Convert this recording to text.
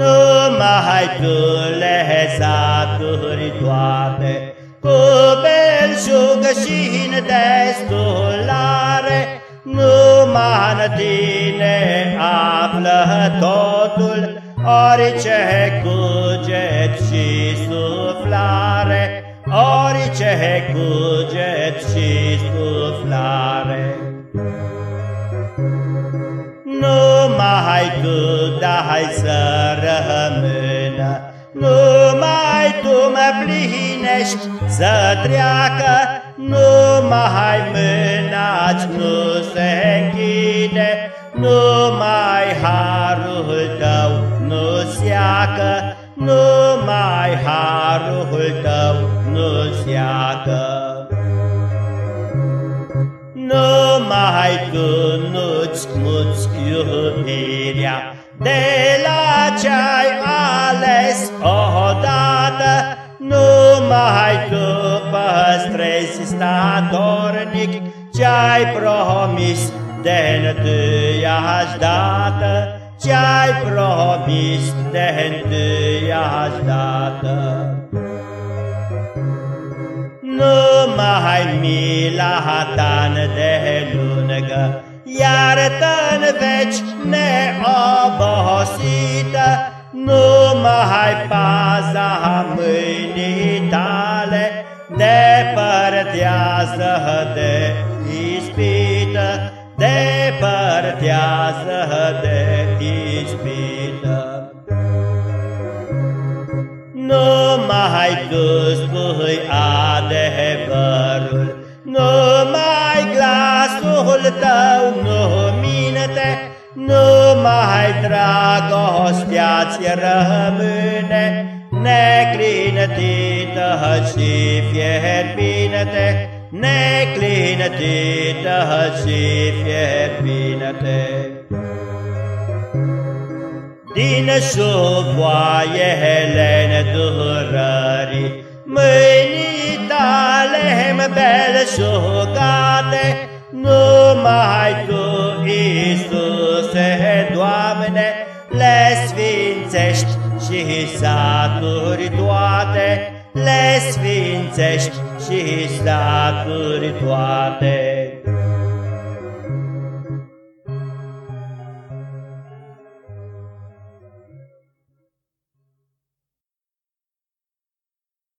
Numai Tu le saturi toate, Cu belșug și în destulare, Numai în Tine află totul, Orice cuget și suflare, Orice cuget și suflare. Numai Tu dai să rămână, Numai Tu mă plinești să treacă, Numai mâna nu se închide, Numai harul Tău nu seacă, Numai harul Tău nu seacă. Numai Tu nu-ți muți iubirea. De la ce-ai ales odată Numai Tu păstrezi statornic Ce-ai promis de întâiași dată Ce-ai promis de întâiași dată numai mila ta de lungă, Iartă-n veci neobosită, Numai paza mâinii tale, Depărtează de ispită, Depărtează de ispită. Numai Tu spui adevărul, Numai glasul Tău nu minte, Numai dragostea-ți rămâne, Neclintită și fierbinte, Neclintită și fierbinte. Din șuvoaiele nedurării, Mâinii tale belșugate, Numai Tu, Iisuse, Doamne, Le sfințești și saturi toate, Le sfințești și saturi toate.